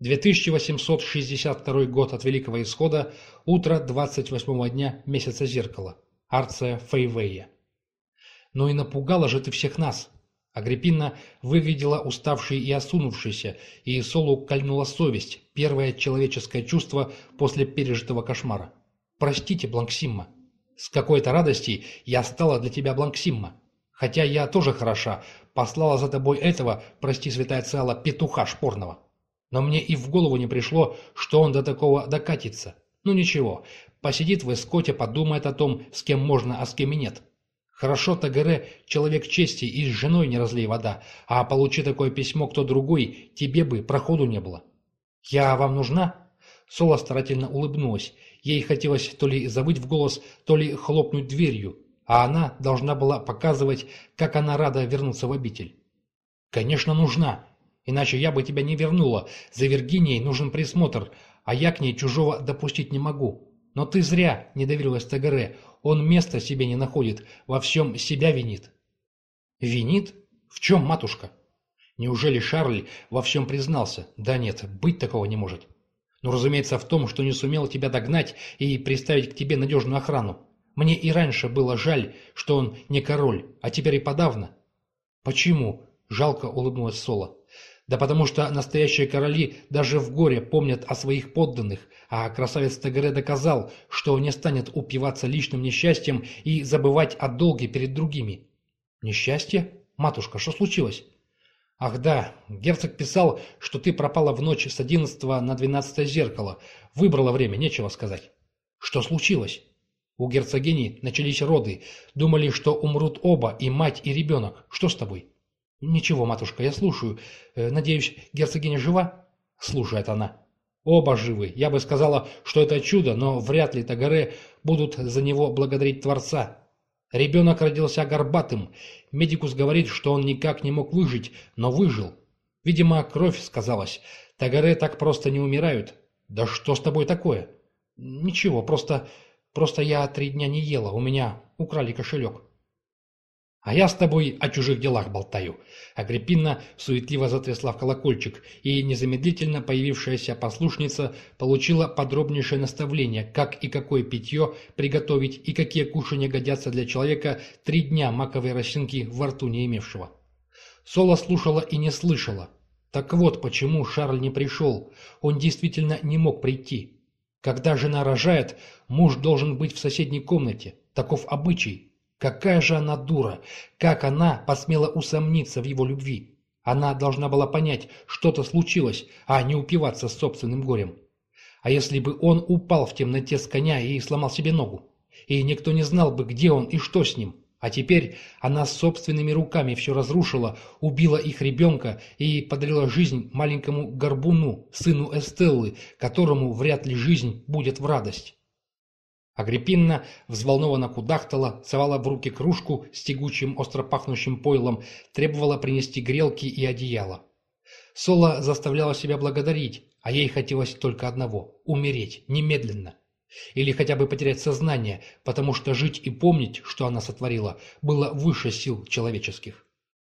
2862 год от Великого Исхода, утро 28-го дня месяца зеркала. Арция Фейвея. «Ну и напугала же ты всех нас!» Агриппина выглядела уставшей и осунувшейся, и Солу кольнула совесть, первое человеческое чувство после пережитого кошмара. «Простите, Бланксимма. С какой-то радости я стала для тебя Бланксимма. Хотя я тоже хороша, послала за тобой этого, прости, святая Циала, петуха шпорного. Но мне и в голову не пришло, что он до такого докатится. Ну ничего, посидит в эскоте, подумает о том, с кем можно, а с кем и нет. Хорошо Тагере человек чести и с женой не разлей вода, а получи такое письмо кто другой, тебе бы проходу не было. «Я вам нужна?» Сола старательно улыбнулась. Ей хотелось то ли забыть в голос, то ли хлопнуть дверью, а она должна была показывать, как она рада вернуться в обитель. «Конечно, нужна. Иначе я бы тебя не вернула. За Виргинией нужен присмотр, а я к ней чужого допустить не могу. Но ты зря не доверилась Тагаре. Он места себе не находит, во всем себя винит». «Винит? В чем, матушка?» Неужели Шарль во всем признался? Да нет, быть такого не может. Ну, разумеется, в том, что не сумел тебя догнать и приставить к тебе надежную охрану. Мне и раньше было жаль, что он не король, а теперь и подавно. Почему? Жалко улыбнулась Соло. Да потому что настоящие короли даже в горе помнят о своих подданных, а красавец Тагре доказал, что не станет упиваться личным несчастьем и забывать о долге перед другими. Несчастье? Матушка, что случилось? Ах да, герцог писал, что ты пропала в ночь с одиннадцатого на двенадцатое зеркало. Выбрала время, нечего сказать. Что случилось? У герцогини начались роды. Думали, что умрут оба, и мать, и ребенок. Что с тобой? «Ничего, матушка, я слушаю. Э, надеюсь, герцогиня жива?» Слушает она. «Оба живы. Я бы сказала, что это чудо, но вряд ли Тагаре будут за него благодарить Творца. Ребенок родился горбатым. Медикус говорит, что он никак не мог выжить, но выжил. Видимо, кровь сказалась. Тагаре так просто не умирают. Да что с тобой такое?» «Ничего, просто... просто я три дня не ела. У меня украли кошелек». «А я с тобой о чужих делах болтаю». Агриппина суетливо затрясла в колокольчик, и незамедлительно появившаяся послушница получила подробнейшее наставление, как и какое питье приготовить и какие кушания годятся для человека три дня маковой росинки во рту не имевшего. Соло слушала и не слышала. Так вот почему Шарль не пришел. Он действительно не мог прийти. Когда жена рожает, муж должен быть в соседней комнате. Таков обычай. Какая же она дура! Как она посмела усомниться в его любви? Она должна была понять, что-то случилось, а не упиваться собственным горем. А если бы он упал в темноте с коня и сломал себе ногу? И никто не знал бы, где он и что с ним. А теперь она собственными руками все разрушила, убила их ребенка и подарила жизнь маленькому горбуну, сыну Эстеллы, которому вряд ли жизнь будет в радость. Агриппина взволнованно кудахтала, совала в руки кружку с тягучим остро пахнущим пойлом, требовала принести грелки и одеяло. Соло заставляла себя благодарить, а ей хотелось только одного – умереть, немедленно. Или хотя бы потерять сознание, потому что жить и помнить, что она сотворила, было выше сил человеческих.